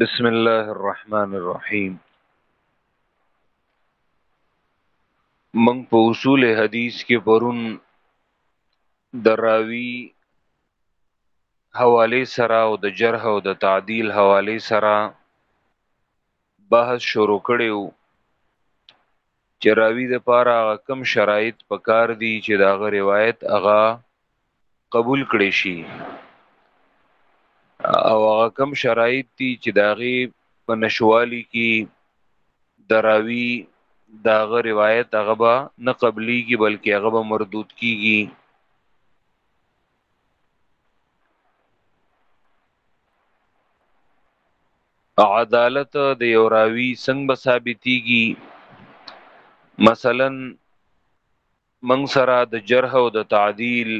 بسم الله الرحمن الرحیم من په اصول حدیث کې پرون دراوی حواله سره او د جرح او د تعدیل حواله سره بحث شروع کړي وو چې راوی د پاره هغه کم شرایط پکار دي چې دا غ روایت هغه قبول کړي شي او هغه کم شرایط دي چې دا غي په نشوالي کې دراوی دا غ روایت هغه به نه قبليږي بلکې هغه به مردود کیږي عدالت د یو راوی څنګه به ثابتېږي مثلا من سره د جرح او د تعدیل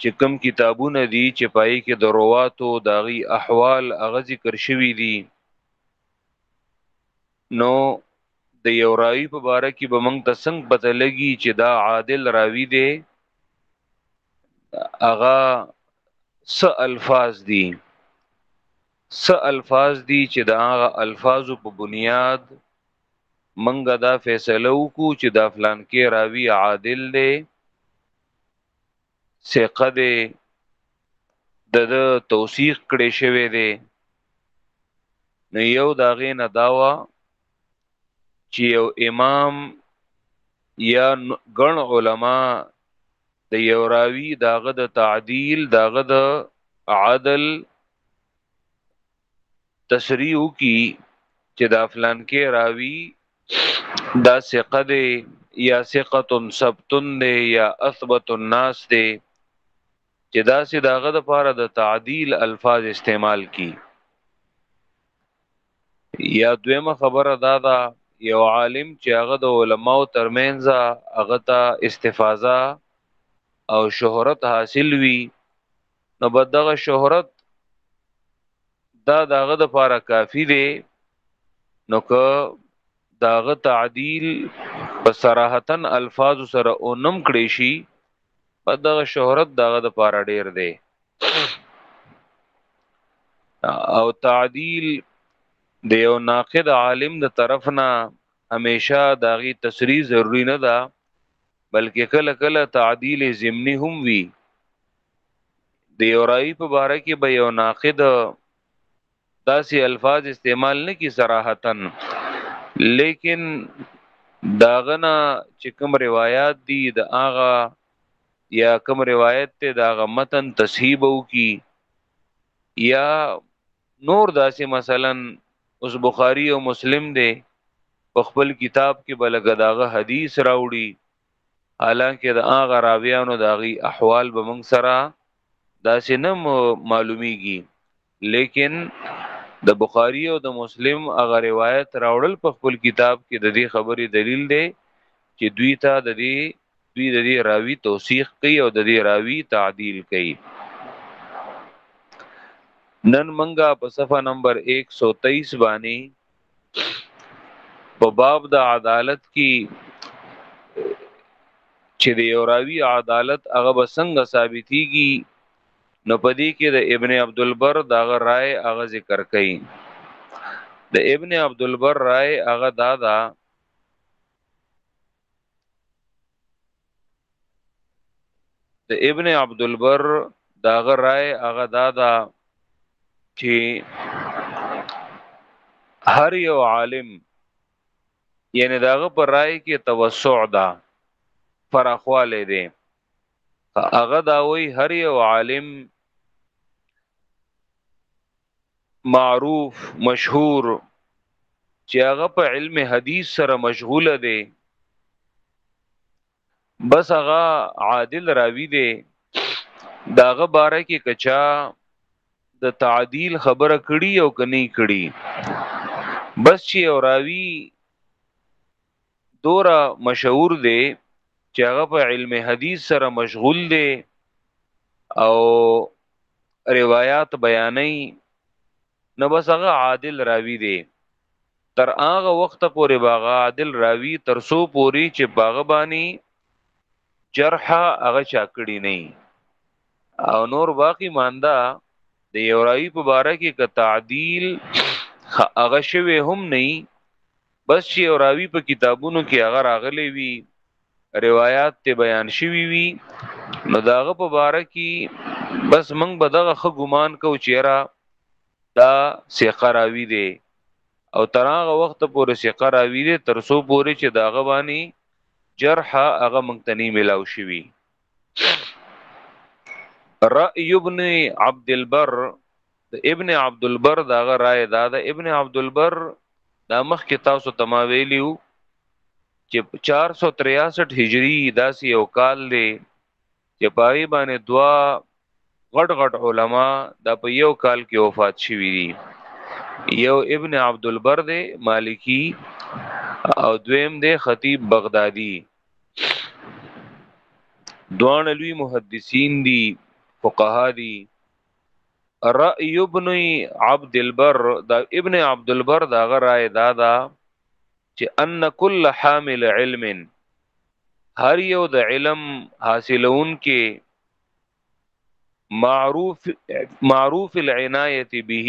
چې کوم کتابونه دي چې پای کې د رواتو داغي احوال اغه ذکر شوي دي نو د یو راوی په باره کې به موږ ته څنګه پته لګي چې دا عادل راوی دی اغا س الفاظ دي س الفاظ دي چې دا هغه الفاظ په بنیاد منګه دا فیصله وکړو چې دا فلان کې راوی عادل دی ثقه دی د توثیق کړي شوی دی نو یو دا غینه داوا چې یو امام یا ګڼ علما د یو راوی داغه د تعدیل داغه د عدل تشریح کی چې دا فلان کې راوی دا ثقه دی یا ثقه ثبتن دی یا اثبت الناس دی چې دا سي داغه د پاره د تعدیل الفاظ استعمال کی یا دویمه خبره دا ده یو عالم چې هغه د علماو ترمنځ هغه ته استفاده او شهرت حاصل وي نو بدغه شهرت دا داغه د پاره کافی دی نو که داغه تعدیل په صراحتن الفاظ سره اونم کړی شي په دغه شهرت دغه د پاره ډیر دی او تعدیل د یو ناقد عالم د طرف نه همیشه داغي تصریح ضروری نه ده بلکې کله کله تعدیل ضمنی هم وی د یو رای په باره کې به یو ناقد داسې الفاظ استعمال نه کی صراحتا لیکن داغنا چې کوم روایت دی د آغا یا کوم روایت ته داغه متن تصحیب او کی یا نور داسې مثلا اوس بخاری او مسلم دی په خپل کتاب کې بلګ داغه حدیث راوړي حالانکه د هغه راویانو د هغه احوال به موږ سره داسې نه معلومیږي لیکن د بخاری او د مسلم هغه روایت راوړل په خپل کتاب کې د دې خبرې دلیل دی چې دوی ته د دې دوی د دې راوی توثیق کوي او د دې راوی تعدیل کوي نن منګه په صفه نمبر 123 باندې په باب د عدالت کې چې د یو راوی عدالت هغه به څنګه ثابتيږي نو په دې کې د ابن عبد البر دا رائے هغه ذکر کړي د ابن عبد البر رائے هغه دادا دا د ابن عبد البر دا غرای هغه دادا چې هر یو عالم یعنی داغه پر رائے کې توسع ده فراخواله دي هغه دا وی هر یو عالم معروف مشهور چې هغه په علم حدیث سره مشغوله دی بس هغه عادل راوی دی داغه باره کې کچا د تعدیل خبره کړي او کني کړي بس چې او راوی دورا مشهور دی چې هغه په علم حدیث سره مشغول دی او روایت بیانې نو بس هغه عادل راوی دی تر هغه وخت پورې باغه عادل راوی تر سو پوری چې باغه بانی جرح هغه چا کړی نه او نور باقی ماندا د یو راوی په باره کې ک تعدیل هغه شوی هم نه بس چې یو راوی په کتابونو کې هغه راغلی وي روایت ته بیان شوی وي نو داغه په باره کې بس موږ به دغه خ ګمان کو چیرې دا سیقه راوی دی او تر هغه وخت پورې سیقه راوی دی تر سو پورې چې داغه باندې جرح هغه موږ ته نه ملاو شوی رأي ابن عبد البر د ابن عبد البر دا غ رائے دا د ابن عبد البر دا مخ کې تاسو تما ویلیو چې 463 هجری داسې یو کال دی چې پای باندې دوا غټ غټ علما دا په یو کال کې وفات شوي دي یو ابن عبد البر دی مالکی او دویم دی خطیب بغدادي دوان لوی محدثین دي فقها دي رأی ابن عبد البر دا ابن عبد البر دا غرای دا دا چې ان کل حامل علم هر یو د علم حاصلون کې معروف معروف العنایت به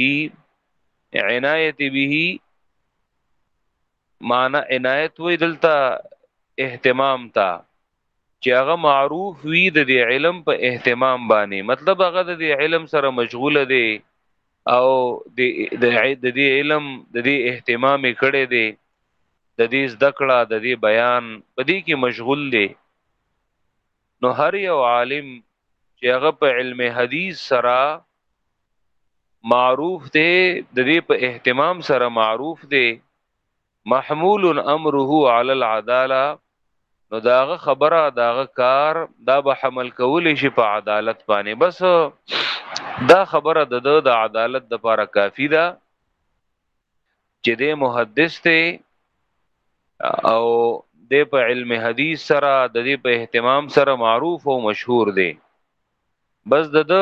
عنایت به معنی عنایت وې دلته اهتمام تا چې هغه معروف وي د دې علم په اهتمام باندې مطلب هغه د دې علم سره مشغول دی او د دې علم د دې اهتمام کړي دی د دې زده کړه د دې بیان په دې کې مشغول دی نو هر یو عالم چې هغه په علم حدیث سره معروف دی د دې په اهتمام سره معروف دی محمول امره علی العداله نو داغه خبره داغه کار دا به حمل کول شي په عدالت باندې بس دا خبره د د عدالت د لپاره کافی ده چې د محدث ته او د په علم حدیث سره د دې په اهتمام سره معروف او مشهور دی بس د د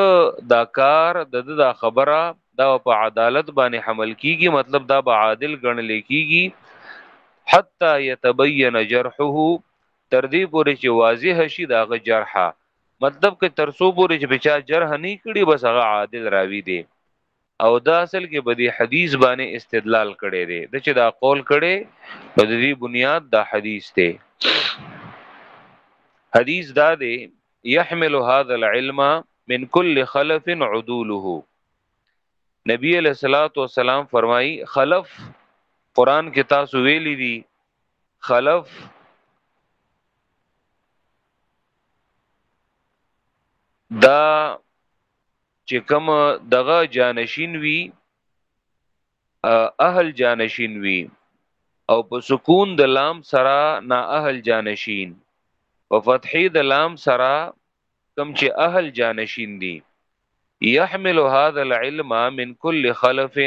دا کار د د دا خبره دا په عدالت باندې حمل کیږي مطلب دا به عادل ګڼل کیږي حتا یتبین جرحه تر دې پورې چې واضح شي داغه جرحه مطلب کې ترسو پورې چې بچا جرح نه کړي بس هغه عادل راوي دي او دا اصل کې به دې حدیث باندې استدلال کړي دي د چې دا قول کړي په دې بنیاد دا حدیث ته حدیث دا دی يحمل هذا العلم من كل خلف عدوله نبی علیہ الصلوۃ والسلام فرمایي خلف قران کې تاسو ویلي دي خلف دا چې کوم دغه جانشین وی اهل جانشین وی او په سکون د لام سرا نا اهل جانشین په فتحې د لام سرا کم چې اهل جانشین دی يحمل هذا العلم من كل خلف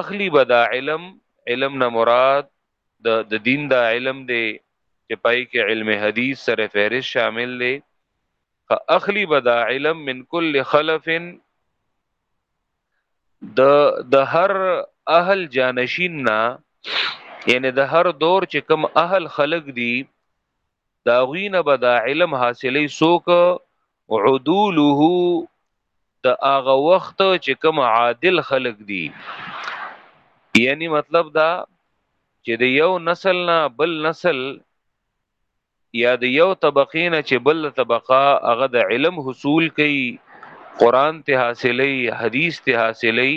اخلی بدا علم علم نه مراد د د دین دا علم دی چې پای کې علم حدیث سره فهرست شامل دی اخلی بدا علم من كل خلف د د هر اهل جانشین نه یعنی د هر دور چې کم اهل خلق دي دا غوینه به دا علم حاصلې سوک عدوله د هغه وخت چې کم عادل خلق دي یعنی مطلب دا چې د یو نسل نه بل نسل یا د یو طبقې نه چې بل طبقه هغه د علم حصول کوي قران ته حاصلې حدیث ته حاصلې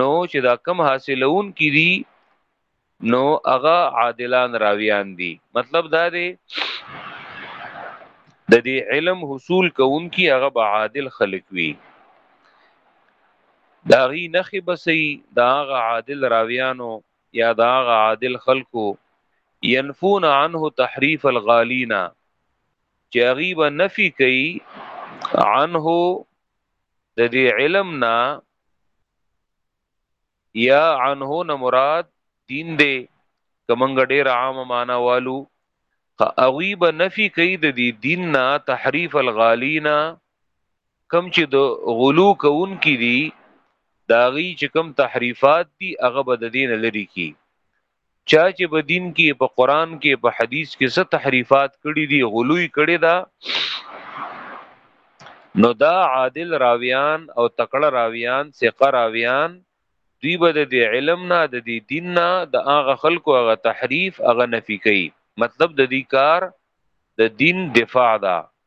نو چې دا کم حاصلون کې دي نو هغه عادلان راویان دي مطلب دا دی د دې علم حصول کوونکی هغه به عادل خلق وي دا غي نخي بسي دا غ عادل راویانو یا دا غ عادل خلکو ينفون عنه تحریف الغالینا چې غیبه نفي کوي عنه د دې علم نا یا عنه نه مراد دین دی کمنګ ډیر عام معنا والو غیبه نفي کوي د دې دین نا تحریف الغالینا کم چې د غلو کون کې دي داغي چې کم تحریفات دي هغه به د دین لري کی چا چې په دین کې په قران کې په حدیث کې څه تحریفات کړي دي غلوی کړي دا نو دا عادل راویان او تکړه راویان ثقه راویان دوی به د علم نه د دې دین نه د هغه خلکو هغه تحریف هغه نفي کوي مطلب د دې کار د دین دفاع ده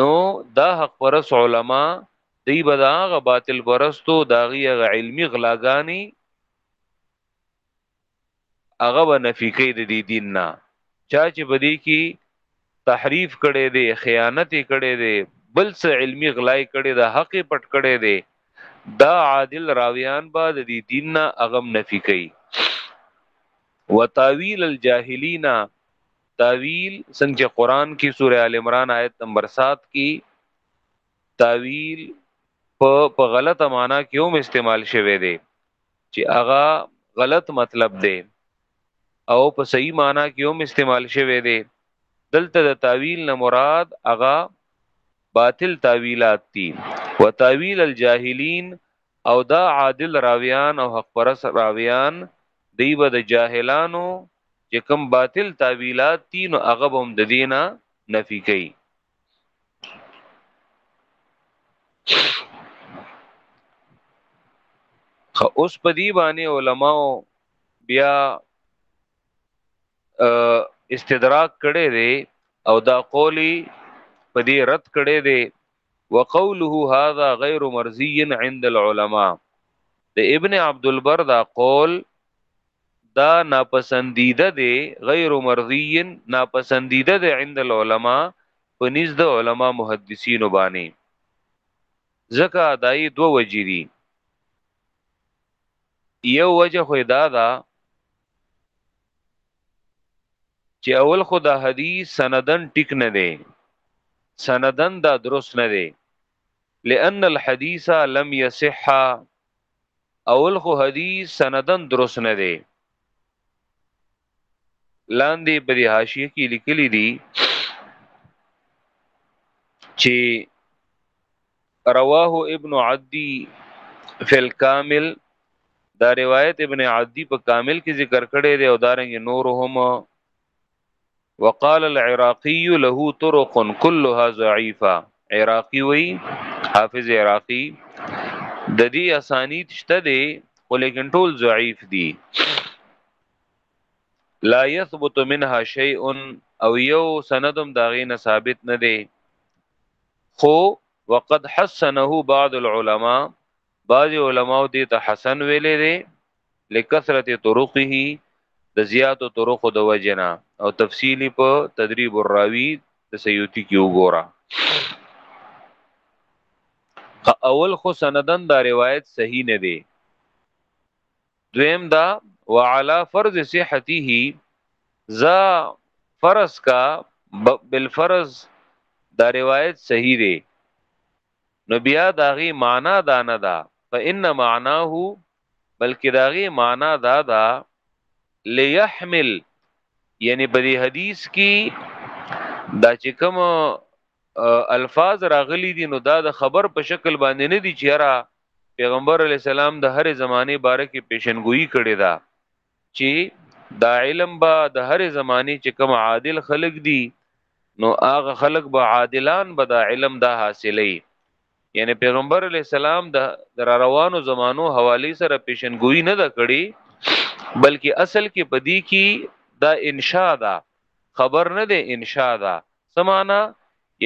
نو دا حق پرس علما دی به دا غ باطل پرستو دا غي غ علمي غلاګانی هغه به نفي کوي د دې دین نه چا چې بدی کی تحریف کړي دي خیانت کړي دي بل څه علمي غلای کړي د حق پټ کړي دي دا عادل راویان به د دې دین نه اغم نفي کوي وتاویل الجاهلینا تاویل څنګه چې قران کې سوره ال عمران آیت نمبر 7 کې تاویل په په غلطه معنا کې هم استعمال شوی دی چې هغه غلط مطلب دی او په صحیح معنا کې هم استعمال شوی دی دلته د تاویل نه مراد هغه باطل تاویلات دي وتاویل الجاهلین او دا عادل راویان او حق پرس راویان دی به د جاهلانو چې کوم باطل تعویلات دي نو هغه به هم د دینه نفي کوي خو اوس په دی باندې علماو بیا استدراک کړي دي او دا قولی په دې رد کړي دي وقوله هذا غير مرضي عند العلماء د ابن عبد البر دا قول دا ناپسندیده دی غیر مرضی ناپسندیده دی عند العلماء په نزد علما محدثین باندې زکه دای دو وجری یو وجه خو دا دا چې اول خو دا حدیث سندن ټیک نه دی سندن دا درست نه دی لأن الحديث لم يصح اول خو حدیث سندن درست نه دی لاندې په دې حاشیه کې لیکلي دي چې رواه ابن عدی فی الکامل دا روایت ابن عدی په کامل کې ذکر کړی دی او دارنګ نور هم وقال العراقی له طرق كلها ضعیفه عراقی وی حافظ عراقی د دې اسانید شته دی خو لیکن ټول ضعیف دي لا يثبت منها شيء او یو سندم داغې نه ثابت نه دی خو وقد حسنه بعض العلماء بعض علماء دې ته حسن ویلې دي لکثرت طرقه د زیاتو طرقو د وجنا او تفصیلی په تدریب الراوی د سیوتی کې وګوره اول خو سندن دا روایت صحیح نه دی دویم دا وعلى فرض صحته ز فرض کا بالفرض دا روایت صحیح دی نو بیا داغي معنا دا نه دا فإن معناه بلکې داغي معنا دا دا ليحمل یعنی په دې حدیث کې دا چې کوم الفاظ راغلي دي نو دا د خبر په شکل باندې نه دي چې را پیغمبر علی السلام د هرې زمانه باره کې پیشنګوئی کړې ده چې دا علم به د هرې زمانه چې کوم عادل خلق دي نو هغه خلق به عادلان به دا علم دا حاصلې یعنی پیغمبر علی السلام د در روانو زمانو حوالی سره پیشنګوئی نه ده کړې بلکې اصل کې پدی کې دا انشاء ده خبر نه ده انشاء ده سمانا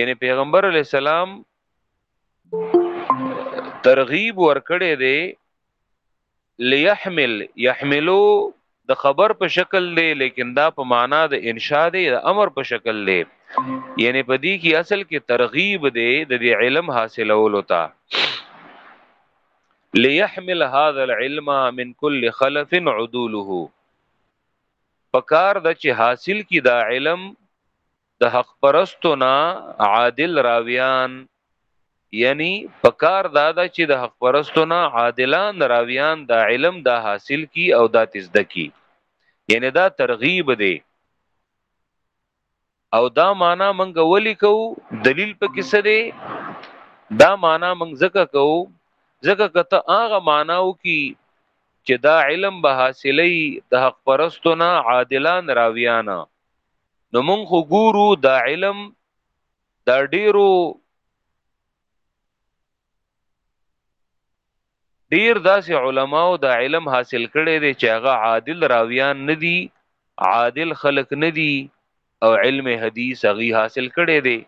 یعنی پیغمبر علی السلام ترغیب ورکړی دی ليحمل يحملو د خبر په شکل دی لیکن دا په معنا د انشاء دی د امر په شکل دی یعنی په دې کې اصل کې ترغیب دی د دې علم حاصلولو ته ليحمل هذا العلم من كل خلف عدوله پکار د چې حاصل کی دا علم د حق پرستو نه عادل راویان یعنی پکار دا ده چې د حق پرستو نه عادلان راویان دا علم دا حاصل کی او دا تزده کی یعنی دا ترغیب دی او دا معنا منګ ولی کو دلیل په کیسه دی دا معنا منګ زکه کو زکه کته هغه معنا او کی چې دا علم به حاصلې د حق پرستونه عادلان راویانا نو مونږ خو ګورو دا علم دا ډیرو ډیر داسې علماو دا علم حاصل کړي دي چې هغه عادل راویان ندي عادل خلق ندي او علم حدیث هغه حاصل کړي دي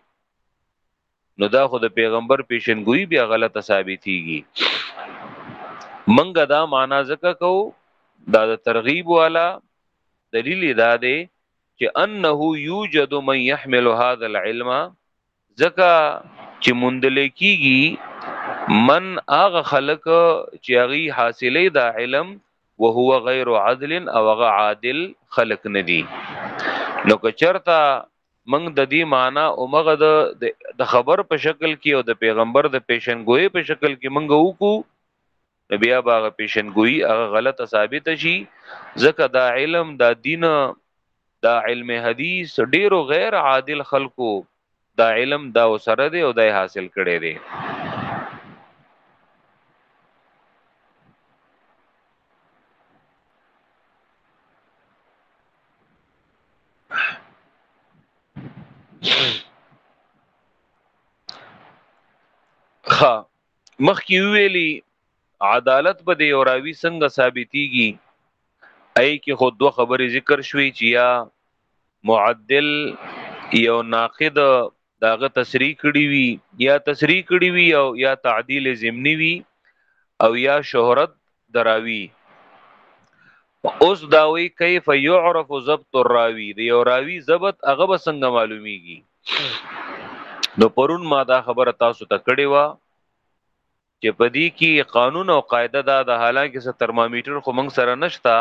نو دا خو د پیغمبر پیشنګوئی بیا غلطه ثابتېږي منګه دا معنا ځکه کو دا د ترغیب والا دلیل دا دی چې انه یوجد من يحمل هذا العلم ځکه چې مندل کیږي من هغه خلق چې هغه حاصلې دا علم وهو غیر عدل او هغه عادل خلق ندي نو که چرته موږ د دې معنی او مغه د د خبر په شکل کې او د پیغمبر د پیشنګوي په شکل کې موږ وکړو بیا باغه پیشنګوي هغه غلطه ثابت شي ځکه دا علم دا دین دا علم حدیث ډیرو غیر عادل خلکو دا علم دا وسره دی او دا حاصل کړي دی خا مخکې ویلي عدالت به د یو راوي څنګه ثابتېږي ای کې خو دوه خبرې ذکر شوې چې یا معدل یو ناقد داغه تصریح کړي وي یا تصریح کړي وي او یا تعدیل ضمنی وي او یا شهرت دراوی اوس داوی کیف یعرف ضبط الراوی دی او راوی ضبط هغه به څنګه معلومیږي نو پرون ما دا خبره تاسو ته کړې و چې په دې کې قانون او قاعده دا د حالانکه څه ترمامیټر خو موږ سره نشتا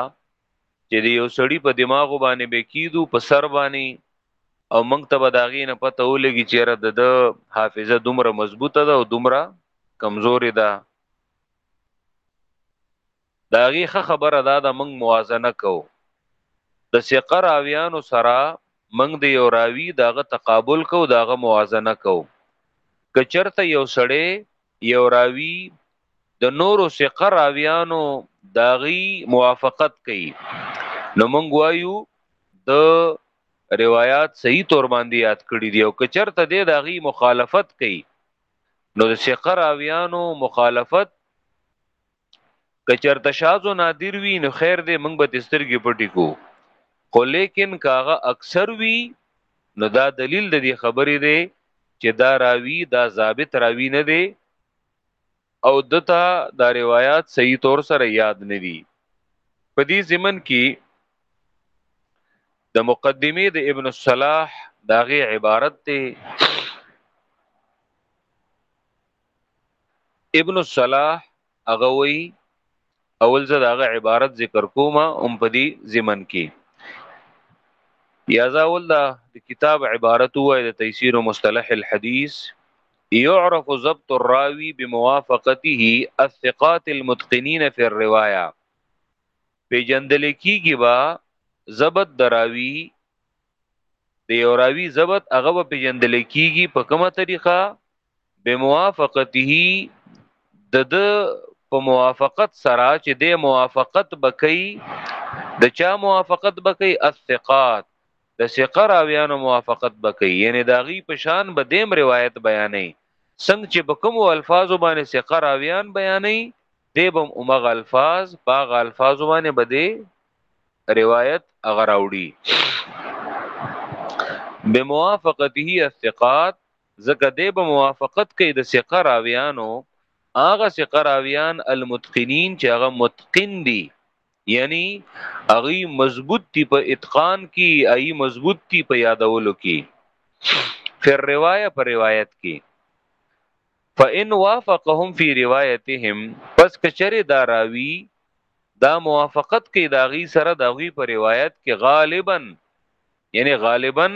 چې د یو سړی په دماغ باندې به کیدو په سر باندې او موږ ته به دا غي نه پته ولګي چې را د حافظه دومره مضبوطه ده او دومره کمزوري ده د هغې ښه خبره دا ده موږ موازنه کوو د ثقه راویانو سره موږ د یو راوي د هغه تقابل کوو د هغه موازنه کوو که چرته یو سړی یو راوي د نورو ثقه راویانو داغي موافقت کوي نو موږ وایو د روایت صحیح تور باندې یاد کړی دی او که چرته دی د غي مخالفت کوي نو د ثقه راویانو مخالفت که چرته شازو نادر وی نو خیر دې موږ به تسترګې پټی کو خو لیکن کاغه اکثر وی نو دا دلیل د دې خبرې دی چې دا راوی دا ضابط راوی نه دی او دته دا روایت صحیح طور سره یاد نه دی په دې زمن کې د مقدمه د ابن الصلاح داغه عبارت ته ابن الصلاح هغه وی اول زه داغه عبارت ذکر کوم ام په دې زمن کې یا زاول دا د کتاب عبارت وای د تفسیر مصطلح الحديث يعرف ضبط الراوي بموافقته الثقات المتقنين في الروايه په جندل کېږي با ضبط دراوي د یو راوی ضبط هغه په جندل کېږي په کومه طریقه بموافقته د د په موافقت سره چې د موافقت بکئی د چا موافقت بکئی الثقات د ثقه راویانو موافقت بکئی یعنی داغي په شان به دیم روایت بیانې څنګه چې په کوم الفاظو باندې ثقه راویان بیانې دیبم اومغ الفاظ باغ الفاظو باندې بده روایت اغراوړي بموافقته الثقات ځکه دی به موافقت کوي د ثقه راویانو هغه ثقه راویان المتقنین چې هغه متقن دي یعنی هغه مضبوط دي په اتقان کې ای مضبوط دي په یادولو کې فر روایت پر روایت کې فان وافقهم فی روایتهم پس کچره دا راوی دا موافقت کوي دا غي سره دا غي په روایت کې غالبا یعنی غالبا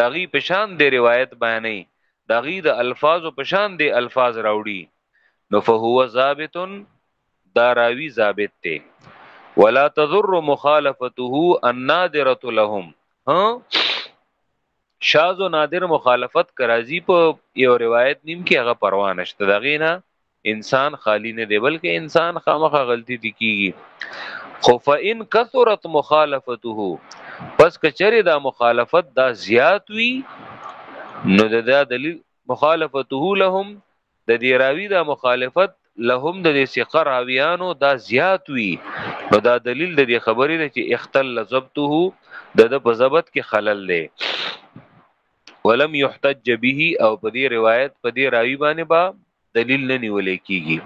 داغي پشان دی روایت بیانې داغي د الفاظ او پشان دی الفاظ راوړي نو فهو ثابت دا راوی ثابت ته ولا تضر مخالفته النادره لهم ها شاذ و نادر مخالفت کرازی په یو روایت نیم کې هغه پروا نشته دغه نه انسان خالی نه دی بلکې انسان خامخا غلطی دی کیږي خو فإن کثرت مخالفته پس کچره دا مخالفت دا زیات وی نو دا دلیل مخالفته لهم د دې راوی دا مخالفت لهم د دې ثقه راویانو دا زیات وی نو دا دلیل د دې خبرې ده چې اختل ضبطه د د په ضبط کې خلل دی ولم يحتج به او په دې روایت په دې راوی باندې با دلیل نه نیول کیږي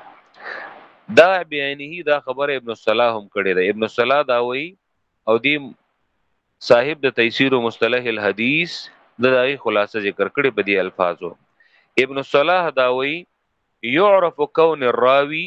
دا بیانه دا خبره ابن الصلاح هم کړی ده ابن الصلاح دا وایي او دی صاحب د تفسیر او مصطلح الحدیث د دای خلاصه ذکر کړی په دې الفاظو ابن الصلاح دا وایي يعرف كون الراوي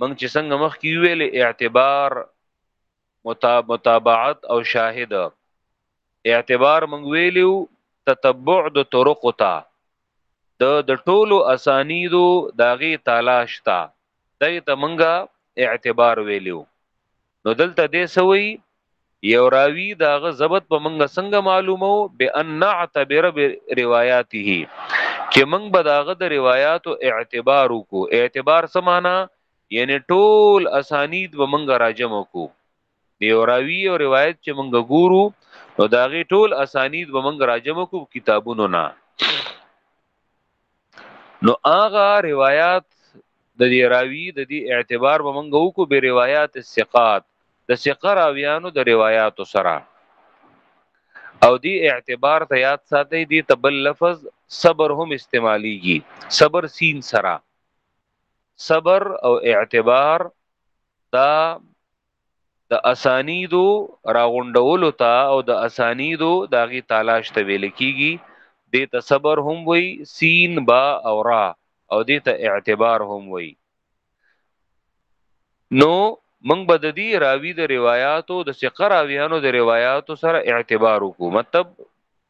موږ چې څنګه مخ کې ویل اعتبار متابعت او شاهد اعتبار موږ ویلو تتبع د طرق ته د د ټولو اسانیدو داغي تلاش تا دغه ته موږ اعتبار ویلو نو دلته دې سوي یو راوی داغه ضبط په منګه څنګه معلومو بان نعتبر برواياته چې منګ به داغه د روایتو اعتبار وکړو اعتبار سمانا یعنی ټول اسانید به منګه راجم وکړو دی راوی او روایت چې منګه ګورو نو داغه ټول اسانید به منګه راجم وکړو کتابونو نه نو هغه روایت د دې راوی د دې اعتبار به مونږ وکړو به روایت الثقات د ثقه راویانو د روایت سره او دی اعتبار ته یاد ساتي دی تبل لفظ صبر هم استعمالیږي صبر سین سره صبر او اعتبار دا د اسانیدو راغونډولو ته او د اسانیدو داغي تالاش ته ویل کیږي د ته صبر هم وی سین با او را او د ته اعتبار هم وی نو منګ بد دی راوی د روایتو د ثقه راویانو د روایتو سره اعتبار وکړو مطلب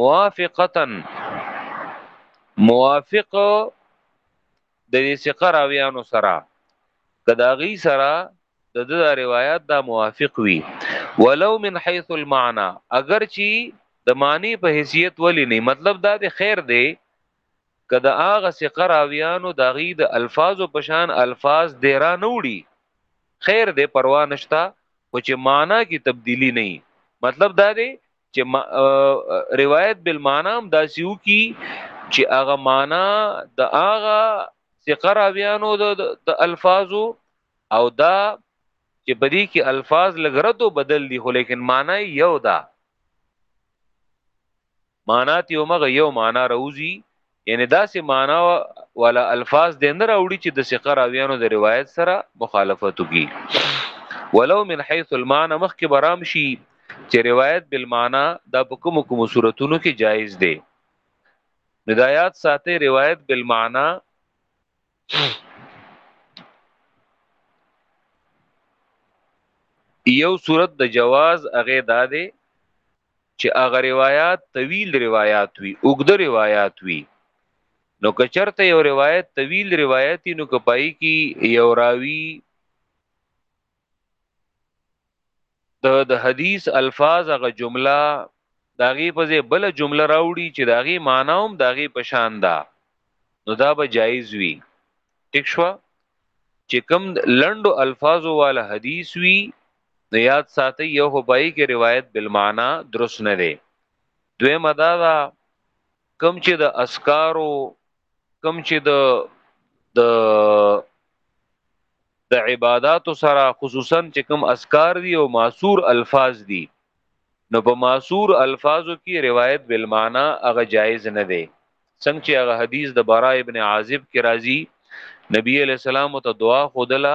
موافقتن موافق د دې ثقه راویانو سره کداغي سره د د روایت دا موافق وي ولو من حيث المعنى اگر چی د معنی په حیثیت ولی نه مطلب دا د خیر دی کدا اغه ثقه راویانو داغي د الفاظ او پشان الفاظ دیرا نه وړي خیر دی پروا نشتا خو چې معنی کی تبدیلی نه مطلب دا دی چې روایت بالمعنا هم داسیو کی چې هغه معنا د هغه ثقه راویانو د الفاظو او دا چې بدی کې الفاظ لګرتو بدل دي خو لیکن معنا یو ده معنا ته یو مغه یو معنا روزي یعنی داسې معنا والا الفاظ دې نه راوړي چې د ثقه راویانو د روایت سره مخالفت وکړي ولو من حيث المعنى مخکې برام شي چې روایت بالمعنى دا په کوم کوم صورتونو کې جایز دی ندایات ساتي روایت بالمعنى یو صورت د جواز هغه دا دی چې هغه روایت طویل روایت وي اوږد روایت وي نو که چرته یو روایت طویل روایت نو که پای کې یو راوی د د حدیث الفاظ هغه جمله داغي په ځای بل جمله راوړي چې داغي معنی هم داغي پشان ده نو دا به جایز وي ټیک شو چې کم لندو الفاظو والا حدیث وی نو یاد ساتي یو خو پای کې روایت بالمعنا درست نه دی دوی مدا دا کم چې د اسکارو کم چې د د د عبادتو سره خصوصا چې کم اسکار دي او معصور الفاظ دي نو په معصور الفاظو کې روایت بالمعنا هغه جایز نه دی څنګه چې هغه حدیث د برا ابن عازب کې راځي نبی علیہ السلام ته دعا خودلا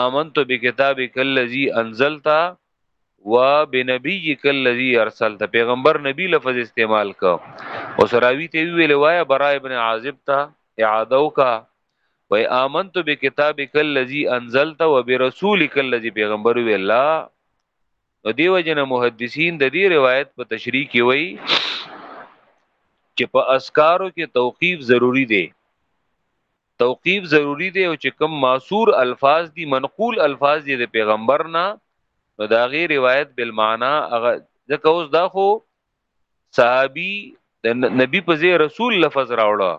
آمنت بکتابک الذی انزلت و بنبیک الذی ارسلت پیغمبر نبی لفظ استعمال کا او سراوی ته ویل وایا برا ابن عازب تا اعاده کا و آمنت بکتابک الذی انزلت و برسولک الذی پیغمبر ویل لا نو دیو جن محدثین د دې روایت په تشریح کې وایي چې په اسکارو کې توقیف ضروری دی توقیف ضروری دی او چې کم معصور الفاظ دي منقول الفاظ دي د پیغمبر نه نو دا غي روایت بالمعنا هغه ځکه اوس دا خو صحابي د نبی په ځای رسول لفظ راوړه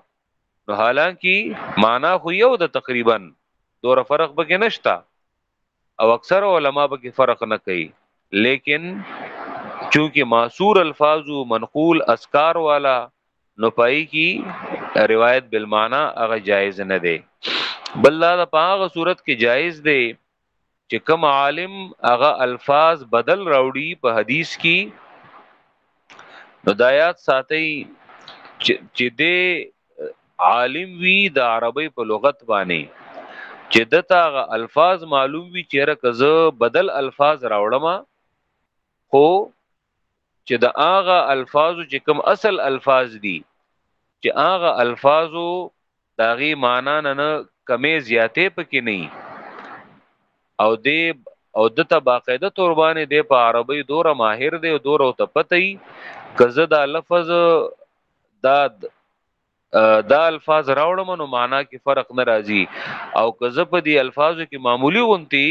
نو حالانکه معنا خو یو د تقریبا دوره فرق بګې نشتا او اکثر علما به کې فرق نه کوي لیکن چونکه معصور الفاظ او منقول اسکار والا نو پای کی روایت بالمعنی هغه جایز نه دی بل دا په هغه صورت کې جایز دی چې کوم عالم هغه الفاظ بدل راوړي په حدیث کې نو د آیات ساتي چې د عالم وی د عربی په لغت باندې چې دتاغه الفاظ معلوم وی چیرې کزه بدل الفاظ راوړم خو چې د هغه الفاظو چې کوم اصل الفاظ دي چې هغه الفاظو داغي معنا نه نه کمې زیاتې پکې نه او دی او دته باقاعده توربانه دی په عربی دوره ماهر دی او دوره ته پته ای کزه دا لفظ داد دا الفاظ راوړم نو معنا کې فرق نه راځي او کزه په دې الفاظو کې معمولی غونتی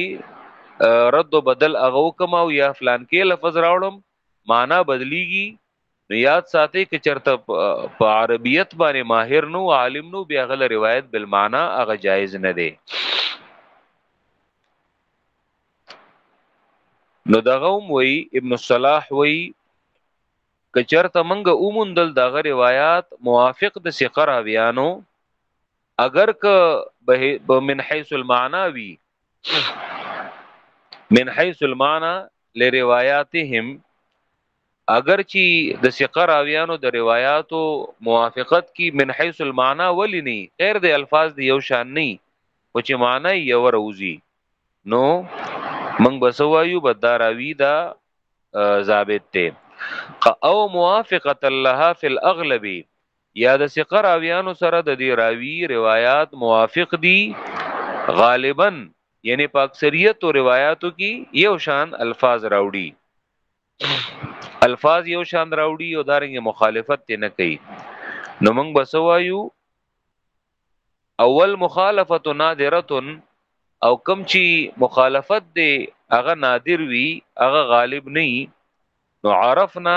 رد و بدل اغه وکم او یا فلان کې لفظ راوړم معنا بدلیږي نو یاد ساتي چې چرته په عربیت باندې ماهر نو عالم نو بیا غل روایت بل معنا هغه جایز نه دی نو دغه وی ابن صلاح وی کچرته منګه اومندل دغه روایت موافق د ثقه راویانو اگر که به من حيث المعنى وی من حيث المعنى لروایاتهم اگر چی د ثقه راویانو د روایاتو موافقت کی من حيث المعنى ولی نه غیر د الفاظ دی یو شان نه او چې معنی یو روزی نو منګ بسوایو بداراوی دا ضابط ته او موافقت لها فی الاغلب یا د ثقه راویانو سره د دی راوی روایات موافق دی غالبا یعنی په اکثریت روایاتو کې یو شان الفاظ راوړي الفاظ یو شان راوړي او دارنګ مخالفت ته نه کوي نو موږ بسوایو اول مخالفت نادره او کم چی مخالفت دی هغه نادر وی هغه غالب نه نو عرفنا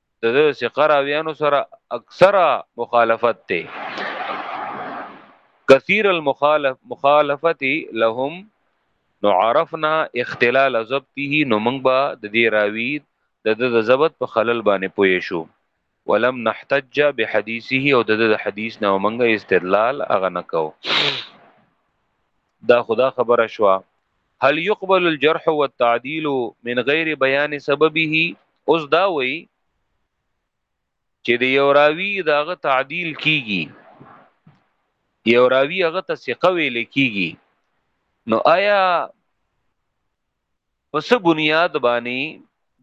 د دې ثقه راویانو سره اکثره مخالفت ته کثیر المخالف مخالفت لهم نو عرفنا اختلال ضبطه نو موږ به د دې راوی د د ضبط په خلل باندې پوي شو ولم نحتج بحديثه او د د حدیث نه موږ استدلال اغه نکاو دا خدا خبره شو هل يقبل الجرح والتعديل من غير بيان سببه اوس دا وای چې د یو راوی داغه تعدیل کیږي یو راوی هغه ته ثقه ویل کیږي نو آیا پس بنیاد باندې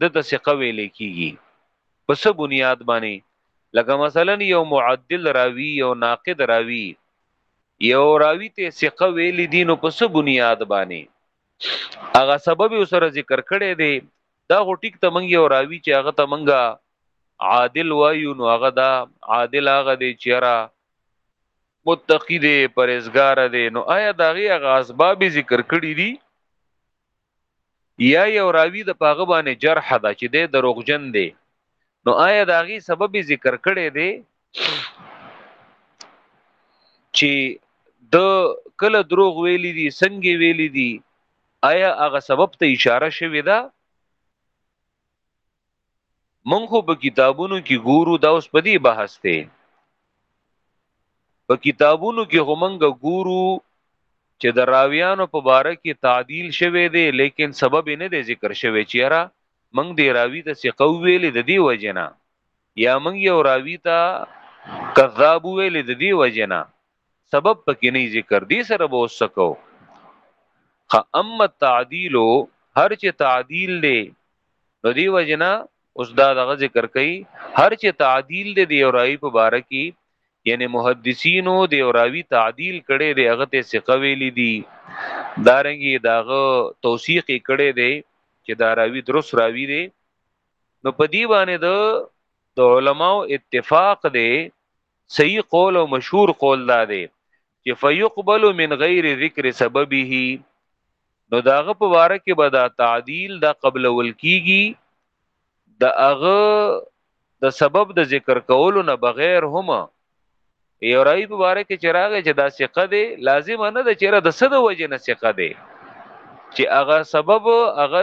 د ته ثقه ویل کیږي پس بنیاد باندې لکه مثلا یو معدل راوی یو ناقد راوی یو راوی ته ثقه ویل دي نو په څه بنیاد باندې هغه سبب یې سره ذکر کړی دی دا غو ټیک ته منګي او راوی چې هغه ته منګه عادل وایو نو هغه دا عادل هغه دی چې را متقی دی پرهیزګار دی نو آیا دا غي هغه اسباب ذکر کړی دي یا یو راوی د پاغه باندې جرح ده چې د دروغجن دی نو آیا د هغه سبب ذکر کړي دی چې د کله دروغ ویلی دي څنګه ویلی دي آیا هغه سبب ته اشاره شوې ده مونږ خو په کتابونو کې ګورو دا اوس په دې بحث دی په کتابونو کې خو مونږ ګورو چې د راویانو په باره کې تعدیل شوه دی لیکن سبب نه دی ذکر شوه چیرې منګ دی راوی ته ثقه ویل د دی وجنا یا منګ یو راوی ته کذاب ویل د دی وجنا سبب پکې نه ذکر دی سره به وسکو خ اما تعدیل هر چې تعدیل دی نو دی وجنا اوس دا دغه ذکر کوي هر چې تعدیل دی دی راوی په بار کې یعنی محدثینو دی راوی تعدیل کړي دی هغه ته ثقه ویل دي دارنګي داغه توثیق کړي دی چې دا راوی درست راوی دی نو په دی باندې د علماو اتفاق دی صحیح قول او مشهور قول دا دی چې فیقبل من غیر ذکر سببه نو داغه په واره کې به دا تعدیل دا قبل ولکیږي د هغه د سبب د ذکر کولو نه بغیر هم یو رای په واره کې چراغه چې دا ثقه دی لازم نه ده چې را د صد وجه نه ثقه دی چې هغه سبب هغه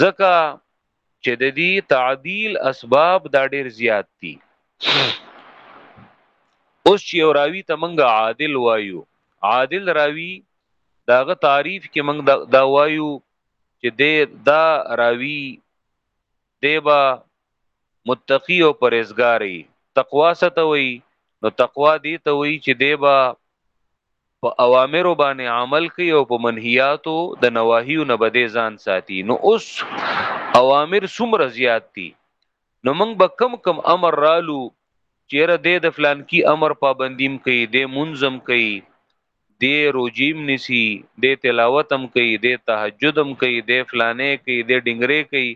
زکه چې د دې تعدیل اسباب دا ډیر زیات دي اوس چې یو راوی ته منګه عادل وایو عادل راوی داغه تعریف کې منګ دا وایو چې د دا راوی دیبا متقی او پرهیزګاری تقوا ستوي نو تقوا دی ته وی چې دیبا په اوامرو باندې عمل کوي او په منهیاتو د نواهیو نه بده ځان ساتي نو اوس اوامر څومره زیات دي نو موږ به کم کم امر رالو چیرې د د فلان کی امر پابندیم کوي د منظم کوي د روجیم نسی د تلاوتم کوي د تهجدم کوي د فلانې کوي د ډنګرې کوي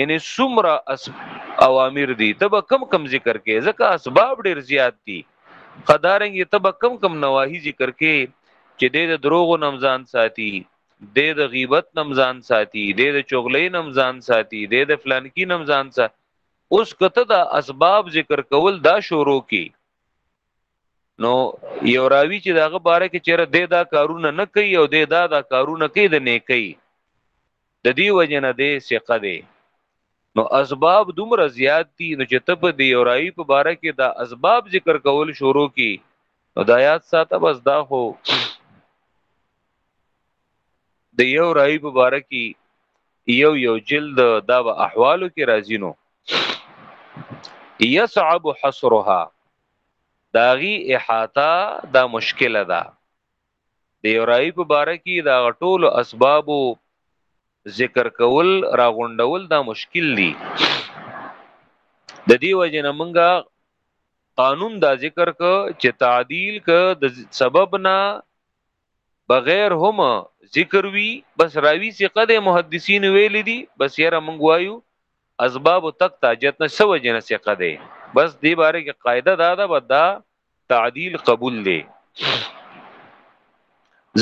یعنی سمرا اس اوامر دي تب کم کم ذکر کې ځکه اسباب ډیر زیات دي قدارنګ تب کم کم نواهی ذکر کې چې د دروغ نمزان ساتي د غیبت نمزان ساتي د چغلې نمزان ساتي د فلانکی نمزان ساتي اوس کته دا اسباب ذکر کول دا شروع کی نو یو راوی چې داغه باره کې چیرې د دا کارونه نه کوي او د دا دا کارونه کوي د نیکی د دې وجه نه دی ثقه دی نو اسباب دومره زیات دي نو چې ته په دی اورای په باره کې دا اسباب ذکر کول شروع کی نو د آیات ساته بس دا خو د یو رای په باره کې یو یو جلد دا به احوالو کې راځي نو یصعب حصرها داغي احاطه دا مشکله ده د یو راوی په باره کې دا غټول اسبابو ذکر کول را غونډول دا مشکل دي د دې وجه نه مونږه قانون دا ذکر ک چې تعدیل ک د سبب نه بغیر هم ذکر وی بس راوی سی قد محدثین ویل دي بس یره مونږ وایو اسباب تک تاجت نه سو جن سی قد بس دې باره کې قاعده دا دا بدا تعدیل قبول دی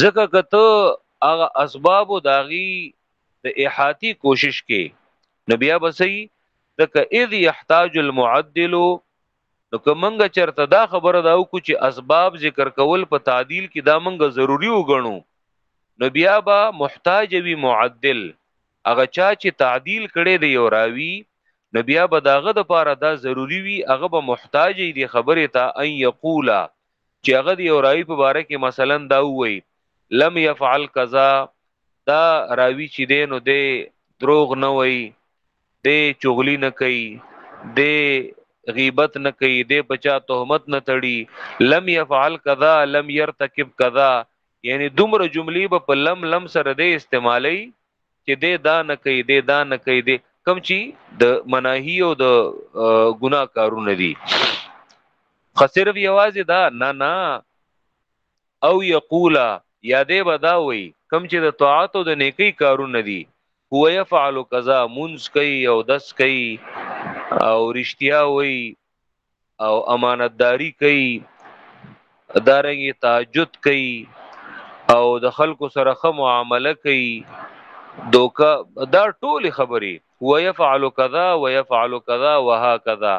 ځکه کته هغه اسباب داغي د احاتی کوشش کې نو بیا بسې د اذ يحتاج المعدل نو کومنګ چرته دا خبره دا وکړو چې اسباب ذکر کول په تعدیل کې دا منګه ضروری وګڼو نو بیا به محتاج وي معدل هغه چا چې تعدیل کړي دی یو راوی نو بیا به داغه د پاره دا ضروری وي هغه به محتاج دی خبره ته ان یقولا چې هغه دی یو راوی په باره کې مثلا دا وایي لم يفعل کذا دا راوی چې دی نو دی دروغ نه وایي دی چغلی نه کوي دی غیبت نه کوي دی پچا تهمت نه تړي لم يفعل کذا لم يرتكب کذا یعنی دومره جملې به په لم لم سره د استعمالي چې د دا نه کوي د دا نه کوي د کم چی د مناهی او د ګناه کارونه دي خصرف یوازې دا نه نه او یقولا یادې بدا وي کم چې د طاعت او د نیکی کارونه دي هو يفعل کذا منز کوي او دس کوي او رښتیا وي او امانتداری کوي دارنګي تهجد کوي او د خلکو سره خه معامله کوي دوکا دا ټول خبري هو يفعل كذا ويفعل كذا وهكذا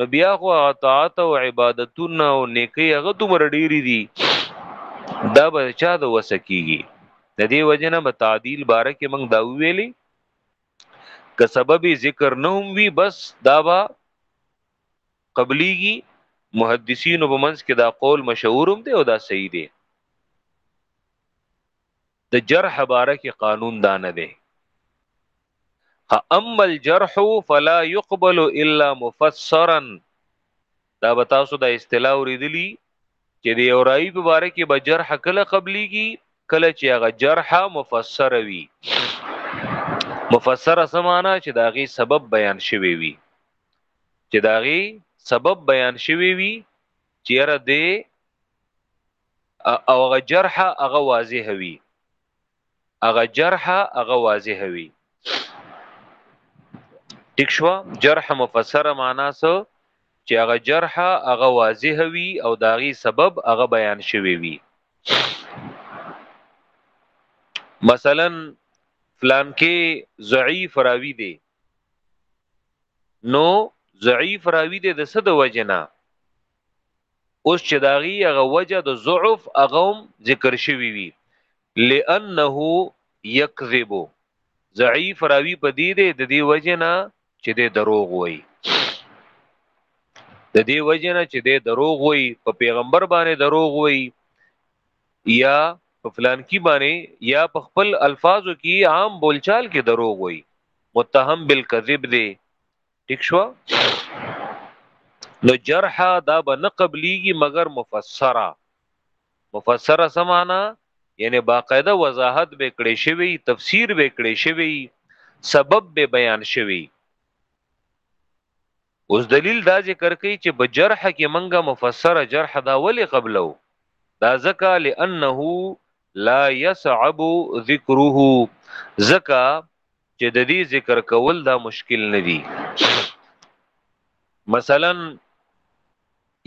نو بیا خو طاعت او عبادتونه او نیکی هغه دومره ډیری دي دا به چا د وسکیږي د دې وجنه به تعدیل بارکه موږ دا ویلي که سبب ذکر نه هم وي بس دا به قبليږي محدثینو په منځ کې دا قول مشهورم دی او دا صحیح دی د جرح باره کې قانون دا نه دی اما الجرح فلا يقبل الا مفسرا دا به تاسو د اصطلاح ورېدلی چې د یو راوی په باره کې به جرح کله قبليږي کله چې هغه جرح مفسر وي مفسر سمانا چې داغي سبب بیان شوی وي چې داغي سبب بیان شوی وي چې را دې او هغه جرح هغه واضح وي هغه جرح هغه واضح وي ټیک شو جرح مفسره معنا سو چې هغه جرح هغه واضح وي او داغي سبب هغه بیان شوی وي مثلا فلان کې ضعیف راوی دی نو ضعیف راوی دی د څه د وجنا اوس چې داغي هغه وجه د ضعف هغه هم ذکر شوی وي لانه یکذب ضعیف راوی په دې دی د دې وجه نه چې د دروغ وای د دې وجه نه چې د دروغ وای په پیغمبر باندې دروغ وای یا په فلان کی باندې یا په خپل الفاظو کې عام بولچال کې دروغ وای متهم بالکذب دی ټیک شو نو جرح دا به نه قبليږي مگر مفسره مفسره سمانا یعنی باقاعده وضاحت به کړی شوی تفسیر به کړی شوی سبب به بیان شوی اوس دلیل دا ذکر کوي چې په جرح کې منګه مفسره جرح دا ولی قبلو دا ځکه لانه لا يصعب ذکره زکا چې د دې ذکر کول دا مشکل نه دی مثلا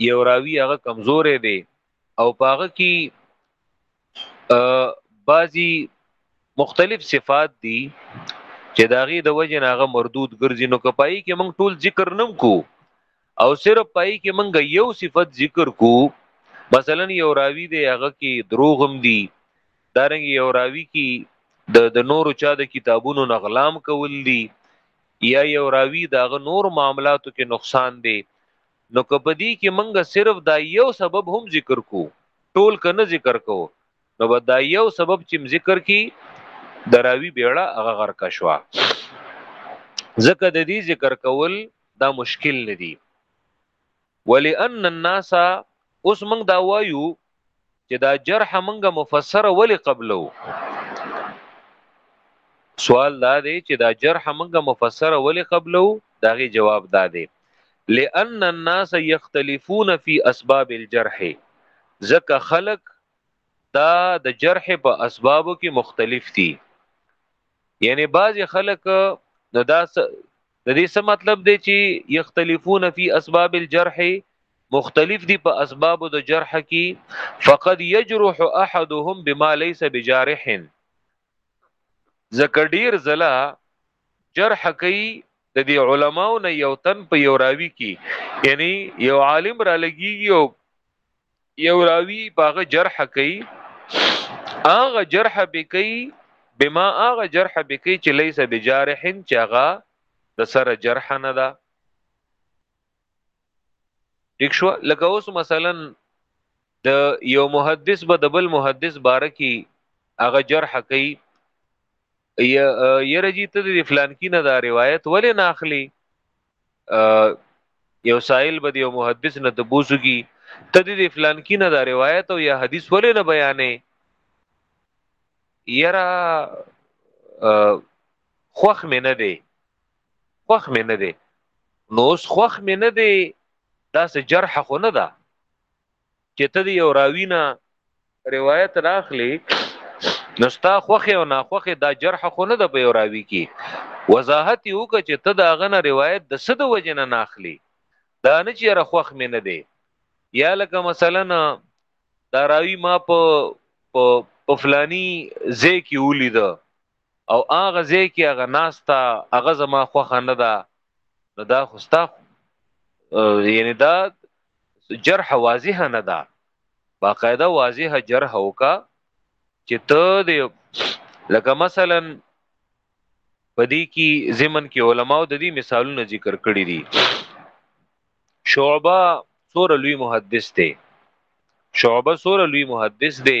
یو راوی هغه کمزورې دی او پاغه کی بعضی مختلف صفات دي چې داغي د وجه ناغه مردود ګرځي نو کپای کې موږ ټول ذکر نم کو او صرف پای کې مونږ یو صفت ذکر کو مثلا یو راوی دی هغه کې دروغ هم دي دارنګ یو راوی کې د د نورو چا د کتابونو نغلام کول دي یا یو راوی داغه نور معاملاتو کې نقصان دی نو کپدی کې مونږ صرف دا یو سبب هم ذکر کو ټول کنه ذکر کو نو به دا یو سبب چې ذکر کی دراوی بیړه هغه غرق شوا ځکه د دې ذکر کول دا مشکل نه دی ولئن الناس اوس موږ دا وایو چې دا جرح موږ مفسره ولی قبلو سوال دا دی چې دا جرح موږ مفسره ولی قبلو داغي جواب دا دی لئن الناس يختلفون في اسباب الجرح زکه خلق دا د جرح په اسبابو کې مختلف دي یعنی بعضی خلک نو دا د دې څه مطلب دی چې یختلفون فی اسباب الجرح مختلف دي په اسباب د جرح کې فقد یجرح احدهم بما ليس بجارح زکه ډیر زلا جرح کوي د دې علماو نه یو تن په یو راوی کې یعنی یو عالم را لګیږي او یو راوی باغه جرح کوي هغه جرح به کوي بما هغه جرح به کوي چې ليس بجارحن چې هغه د سره جرح نه ده ټیک شو لکه اوس مثلا د یو محدث به د بل محدث باره کې هغه جرح کوي یره جی ته د فلان کی نه دا روایت ولې نه اخلي یو سائل به یو محدث نه تبوسو کی ته د فلان کی نه دا روایت او یا حدیث ولې نه بیانې یره خوخ مې نه دی خوخ مې نه دی نو اوس خوخ مې نه دی دا سه جرح خو نه ده چې ته دی یو راوی نه روایت راخلی نستا خوخه او ناخوخه دا جرح خو نه د په یو راوی کې وضاحت یو ک چې ته دا غنه روایت د صد وجنه ناخلی دا نه چې را خوخ مې نه دی یا لکه مثلا دا راوی ما په په فلانی ځای کې ولید او هغه ځای کې هغه ناستا هغه زما خوخه نه ده نو دا خو ستا یعنی دا جرح واضح نه ده باقاعده واضح جرح وکا چې ته د لکه مثلا پدې کې زمن کې علماو د دې مثالونه ذکر کړی دي شعبہ سور لوی محدث دی شعبہ سور لوی محدث دی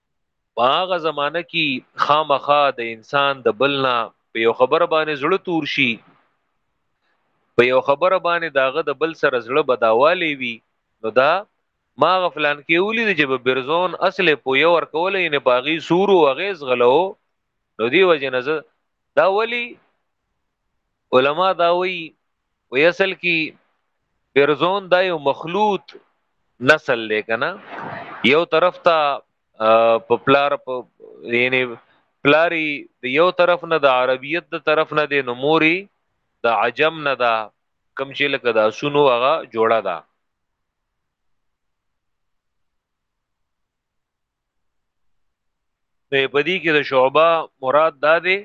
په هغه زمانہ کې خامخا د انسان د بلنا په یو خبره باندې زړه تور شي په یو خبره باندې داغه د بل سره زړه بداوالی وي نو دا ما غفلان کې ولید چې په برزون اصل په یو ور کولې نه پاغي سور او غیز غلو نو دی وجه نه دا ولی علما دا وایي وی اصل کې پرزون دا یو مخلوط نسل دی کنه یو طرف ته په پلار په یعنی پلاری د یو طرف نه د عربیت د طرف نه د نموري د عجم نه دا کم چې لکه دا سونو هغه جوړه ده نو په دې کې د شعبه مراد دا دی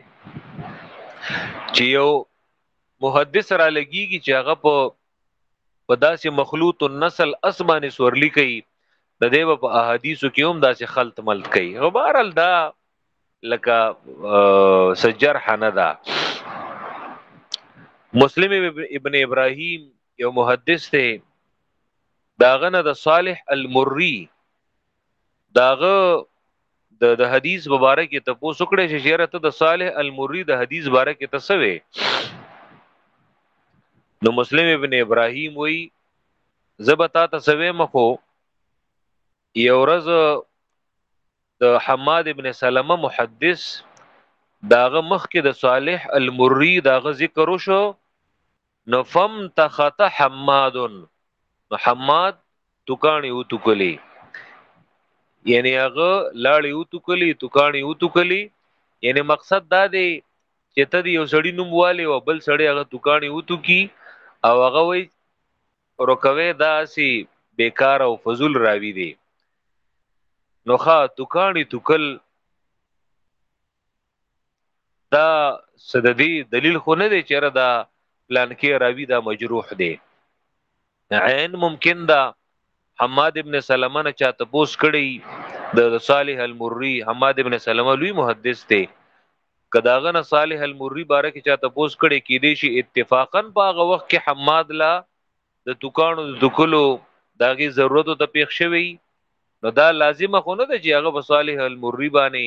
چې یو محدث را لګیږي چې هغه په په داسې مخلوط النسل اسمانه سورلی کوي د دې په احادیثو کې هم داسې خلط ملت کوي غبارل دا لکه سجر حندا مسلم ابن ابراهیم یو محدث ته داغنه د صالح المری داغه د د حدیث مبارک ته پوسو کړی چې شیره ته د صالح المری د حدیث مبارک ته سوي نو مسلم ابن ابراهیم وی زبتا ته سوي مخو یو ورځ د حماد ابن سلمہ محدث داغه مخ کې د صالح المری داغه ذکر وشو نو فم تخت حماد نو حماد توکانی او توکلی یعنی هغه لاړی او توکلی توکانی او توکلی یعنی مقصد دا دی چې ته یو سړی نوم والی او بل سړی هغه توکانی او توکی او هغه وای روکوي دا سی بیکار او فضل راوی دی نو ښا توکانی توکل دا سددي دلیل خو نه دی چیرې دا پلان کې راوی دا مجروح دی عین ممکن دا حماد ابن سلمہ نه چاته پوس کړي د صالح المری حماد ابن سلمہ لوی محدث دی کداغه نه صالح المری باره کې چاته پوس کړي کې دی شي اتفاقا په هغه وخت کې حماد لا د دکانو د دکلو داغي ضرورت ته پیښ شوی نو دا لازمه خو نه ده چې هغه صالح المری باندې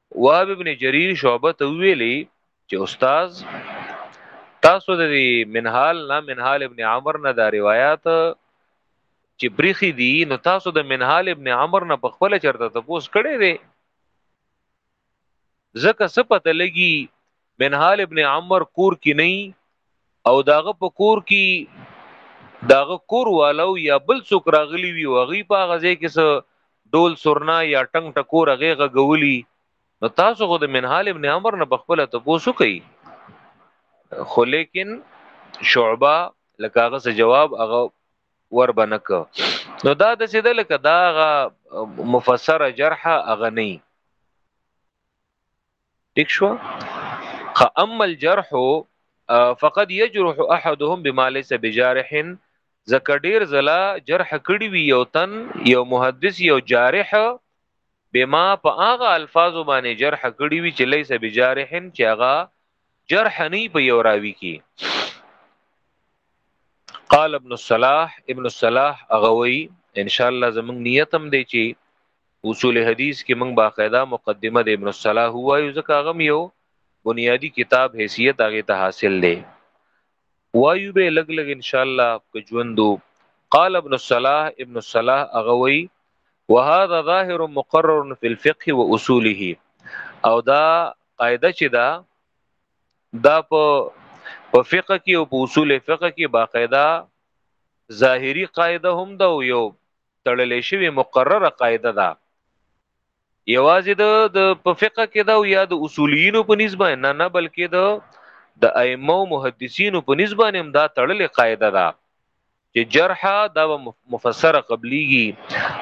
وهب ابن جرير شعبه ته ویلي چې استاد تاسو د منحال نه منحال ابن عمر نه دا روایت چې بریخي دي نو تاسو د منحال ابن عمر نه په خپل چرته تاسو کړي دي ځکه څه پته لګي منحال ابن عمر کور کې نه او داغه په کور کې داغه کور والو یا بل څوک راغلی وي او غي په غزه کې څه ډول سرنا یا ټنګ ټکور هغه غغولی نو تاسو خو د منحال ابن عمر نه بخپله ته پوسو کوي خو لیکن شعبه لکه هغه څه جواب هغه ور بنک نو دا د سیده لکه دا مفسر جرح اغنی ټیک شو خ اما الجرح فقد يجرح احدهم بما ليس بجارح زکه ډیر زلا جرح کړي وي یو تن یو محدث یو جارح بما په هغه الفاظ باندې جرح کړي وي چې ليس بجارح چې هغه جرح نه په یو راوي کې قال ابن الصلاح ابن الصلاح اغوي ان شاء الله زموږ نیت هم دی چې اصول حدیث کې موږ باقاعده مقدمه د ابن الصلاح وایو ځکه هغه یو بنیادی کتاب حیثیت هغه ته حاصل دی وایو به لګ لګ ان شاء الله که ژوندو قال ابن الصلاح ابن الصلاح هغه وی وهذا ظاهر مقرر في الفقه واصوله او دا قاعده چې دا دا په په فقه کې او په اصول فقه کې باقاعده ظاهری قاعده هم دا یو تړلې شوی مقرره قاعده ده یوازې د د په فقہ کې دا یا د اصولینو په نسبت نه نه بلکې د د ائمه او محدثینو په نسبت هم دا تړلې قاعده ده چې جرح دا مفسره قبليږي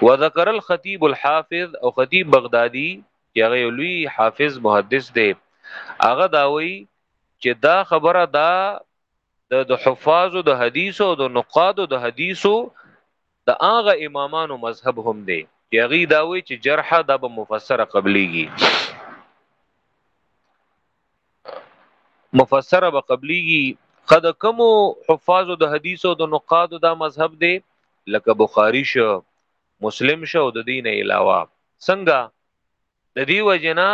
وذكر الخطيب الحافظ او خطيب بغدادي چې هغه لوی حافظ محدث دی هغه دا وایي چې دا خبره دا د د حفاظو د حدیثو او د نقادو د حدیثو د هغه امامانو مذهب هم دی چې هغه دا وی چې جرح دا به مفسره قبليږي مفسره به قبليږي قد کوم حفاظ د حدیث او د نقاد دا مذهب دی لکه بخاری شو مسلم شو د دین علاوه څنګه د دې وجنا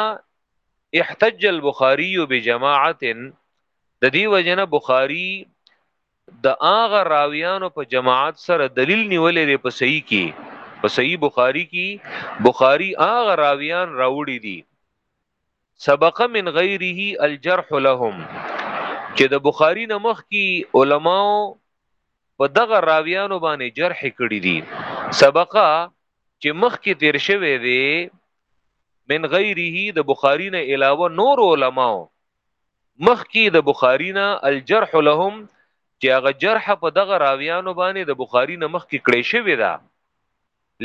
احتج البخاری بجماعت د دې وجنه بخاری د هغه راویانو په جماعت سره دلیل نیولې دی په صحیح کې په صحیح بخاری کې بخاری هغه راویان راوړي دي سبق من غیره الجرح لهم چې د بخاری نه مخ کې علماو په دغه راویانو باندې جرح کړی دي سبقه چې مخ کې تیر شوی دی من غیره د بخاری نه علاوه نور علماو مخکی د بخاری نه الجرح لهم چې هغه جرح په دغه راویانو باندې د بخاری نه مخکی کړی شوی دا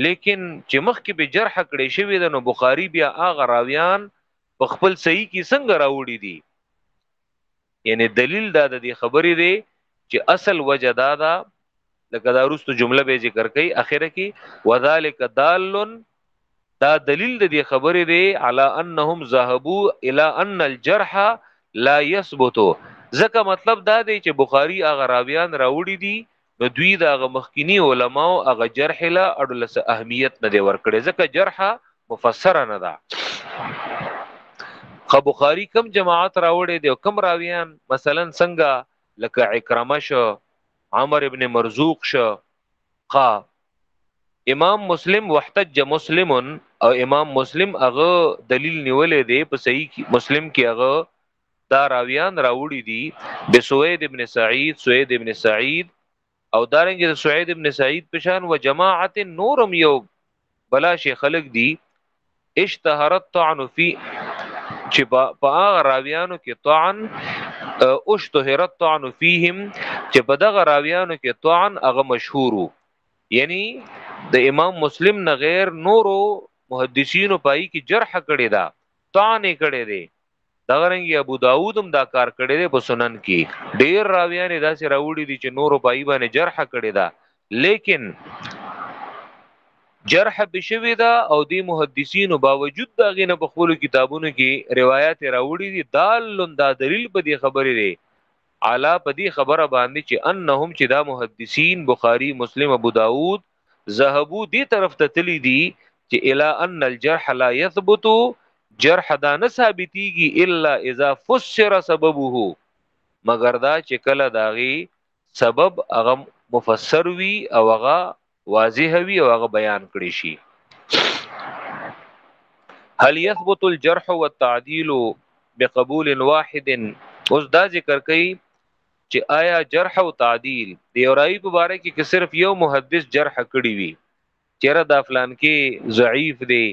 لیکن چې مخکی به جرح کړی شوی دا نو بخاری بیا هغه راویان په خپل صحیح کې څنګه راوړي دي یعنی دلیل دا د دې خبرې دی چې اصل وجه دا ده لکه دا روستو جمله به ذکر کوي اخره کې وذالک دالن دا دلیل د دې خبرې دی علی انهم ذهبوا الی ان الجرح لا يثبت ځکه مطلب دا دی چې بخاری هغه راویان راوړي دي نو دوی دا غ مخکینی علما او هغه جرح له اړول څه اهمیت نه دی ورکړي ځکه جرح مفسره نه ده خو بخاری کم جماعت راوړي دی کم راویان مثلا څنګه لکه عکرمه شو عمر ابن مرزوق شو قا امام مسلم واحتج مسلم او امام مسلم هغه دلیل نیولې دی په صحیح مسلم کې هغه دا راویان راوړي دي بسوید ابن سعید سوید ابن سعید او دارنګ د سعید ابن سعید پشان و جماعت نورم یو بلا شي خلق دی اشتهرت طعن فی چې په هغه راویانو کې طعن اشتهرت طعن فیهم چې په دغه راویانو کې طعن هغه مشهورو یعنی د امام مسلم نه غیر نورو محدثینو پای کې جرح کړی دا طعن کړی دی دغه رنګ ابو داود هم دا کار کړی دی په سنن کې ډیر راویان یې داسې راوړي دي چې نورو پای باندې جرح کړی دا لیکن جرح بشوی دا او دی محدثینو باوجود دا غینه په خپل کتابونو کې روایت راوړي دي دالن دا دلیل په دې خبرې دی علا په دې خبره باندې چې انهم چې دا محدثین بخاری مسلم ابو داود ذهبو دې طرف ته تللی دي چې الا ان الجرح لا يثبت جرح دا نه ثابتيږي الا اذا فسر سببه مگر دا چې کله داغي سبب هغه مفسر وي او هغه واضح وي او هغه بیان کړی شي هل يثبت الجرح والتعديل بقبول واحد اوس دا ذکر کوي چې آیا جرح او تعدیل دی راوی په باره کې که صرف یو محدث جرح کړی وي چیرې دا فلان کې ضعیف دی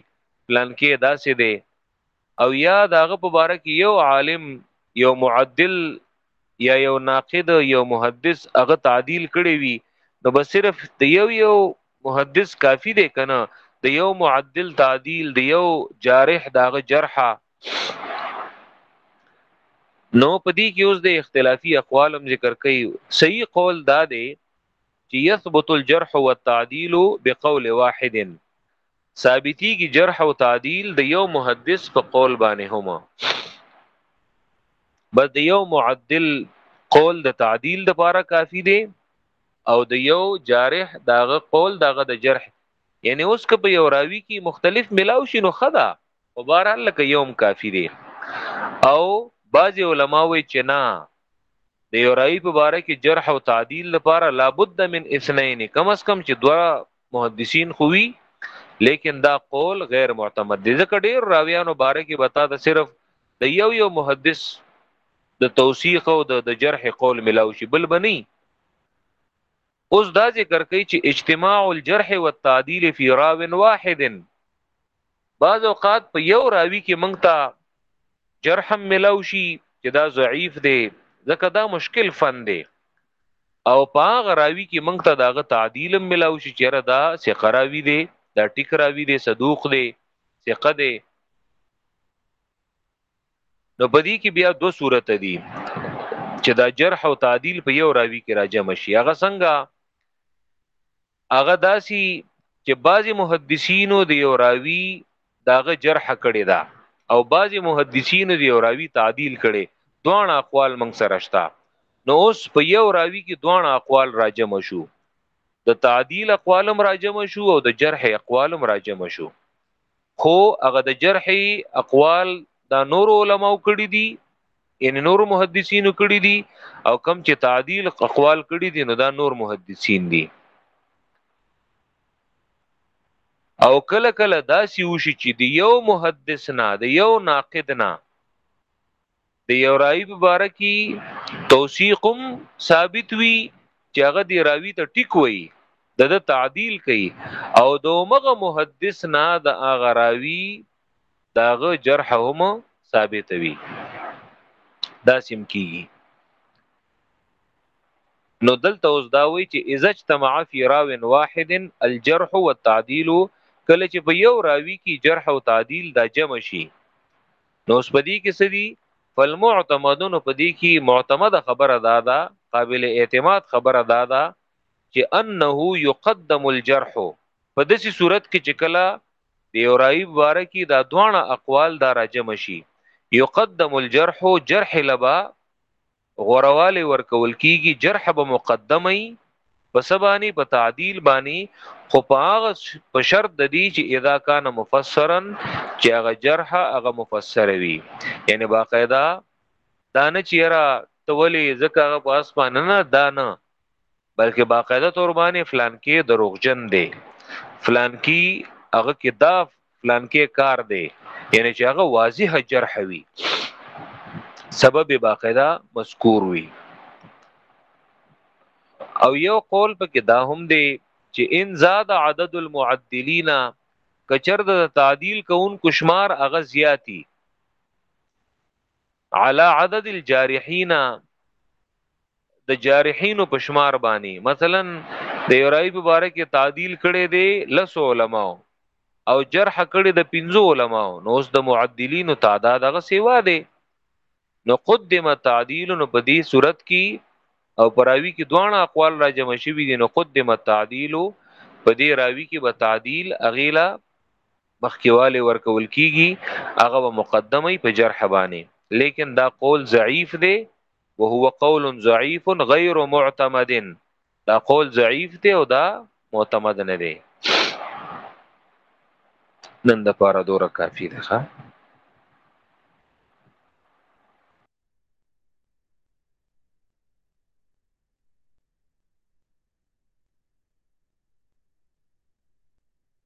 فلان کې داسې دی او یا داغه په باره کې یو عالم یو معدل یا یو ناقد یو محدث هغه تعدیل کړی وي نو بس صرف د یو یو محدث کافی دی کنه د یو معدل تعدیل د یو جارح داغه جرحه نو په دې کې اوس د اختلافي اقوالم ذکر کوي صحیح قول دا دی چې يثبت الجرح والتعديل بقول واحد ثابتي کی جرح او تعديل د یو محدث په قول باندې هما بس د یو معدل قول د تعديل د پاره کافی دی او د یو جارح داغه قول داغه د جرح یعنی اوس که په یو راوی کې مختلف ملاو شي نو خدا په بهر حال لکه یوم کافی دی او بعضی علما وی چې نه د یو راوی په باره کې جرح او تعدیل لپاره لابد من اثنين کم از کم چې دوا محدثین خووی لیکن دا قول غیر معتمد دی ځکه ډیر راویانو باره کې بتا د صرف د یو یو محدث د توثیق او د جرح قول ملاو شي بل بنی اوس دا ذکر کوي چې اجتماع الجرح والتعديل في راو واحد بعض اوقات په یو راوی کې مونږ ته جرحم ملاو شي چې دا ضعیف دی ځکه دا مشکل فن دی او په هغه راوی کې مونږ ته داغه تعدیل ملاو شي چې را دا ثقه راوی دی دا ټیک راوی دی صدوق دی ثقه دی نو په دې کې بیا دوه صورت دي چې دا جرح او تعدیل په یو راوی کې راجم شي هغه څنګه هغه داسي چې بعضی محدثینو د یو راوی داغه جرح کړی دا او بعضی محدثینو د یو راوی تعدیل کړي دوه اقوال موږ سره شته نو اوس په یو راوی کې دوه اقوال راجم شو د تعدیل اقوالم راجم شو او د جرح اقوالم راجم شو خو هغه د جرح اقوال دا نور علماء کړی دي یعنی نور محدثین کړی دي او کم چې تعدیل اقوال کړی دي نو دا نور محدثین دي او کله کله دا سی وشي چې د یو محدث نه د یو ناقد نه د یو راوی په باره کې توثیقم ثابت وي چې هغه دی راوی ته ټیک وي د د تعدیل کوي او د مغه محدث نه د هغه راوی داغه جرح هم ثابت وي دا سم کیږي نو دلته اوس دا وی چې اذا اجتمع فی راو واحد الجرح والتعدیل کله چې په یو راوی کې جرح او تعدیل دا جمع شي نو سپدی کې سدي فالمعتمدون په دې کې معتمد خبره دادا قابل اعتماد خبره دادا چې انه يقدم الجرح په داسې صورت کې چې کله د یو راوی باره کې دا دواړه اقوال دا راجم شي یقدم الجرح جرح لبا غوروالی ورکول کیږي جرح به مقدمه ای په سبانی په تعدیل بانی خو په هغه په شرط د دې چې اذا کان مفسرا چې هغه جرح هغه مفسر وي یعنی باقاعده دا نه چیرې تولی زکه په اسمان نه دا نه بلکې باقاعده تور باندې فلانکی دروغجن دی فلانکی هغه کې دا فلانکی کار دی یعنی چې هغه واضح جرح وي سبب باقاعده مذکور وي او یو قول پکې دا هم دی چې ان زاد عدد المعدلین کچر د تعدیل کون کشمار اغه زیاتی علی عدد الجارحین د جارحینو په شمار باندې مثلا د یورای په باره کې تعدیل کړي دي لس علما او جرح کړي د 15 علما نو اوس د معدلینو تعداد هغه سیوا دي نو قدم تعدیل نو په دې صورت کې او پراوی کې دوه اقوال را جمع شوي دي نو قدم تعدیل په دې راوی کې به تعدیل اغیلا مخکیواله ورکول کیږي هغه مقدمه په جرح باندې لیکن دا قول ضعیف دی وهو قول ضعيف غير معتمد دا قول ضعيف دی او دا معتمد نه دی نن د پاره دوره کافی ده ښا